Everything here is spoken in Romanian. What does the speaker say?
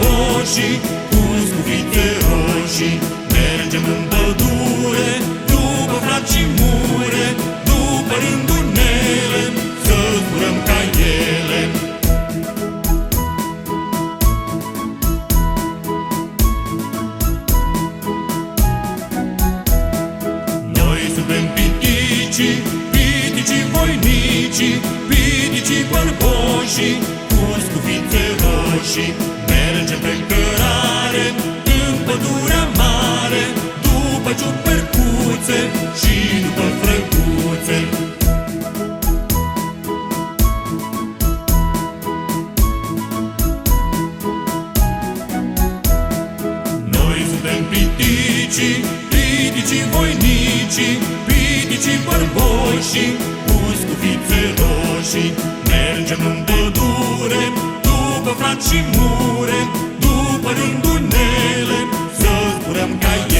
roșii, cu scufițe roșii, mergem în pădure, după frați și mure, după rândunele, să zburăm ca ele. Noi suntem piticii, piticii voinicii, piticii bărboșii, cu scufițe roșii, mergem pe cărare, în pădurea mare, după ciupercuțe și după frăcuțe. Noi suntem piticii, piticii voinicii, piticii bărboșii, cu scufițe roșii, mergem în și mure După rândunele Să zburăm ca ei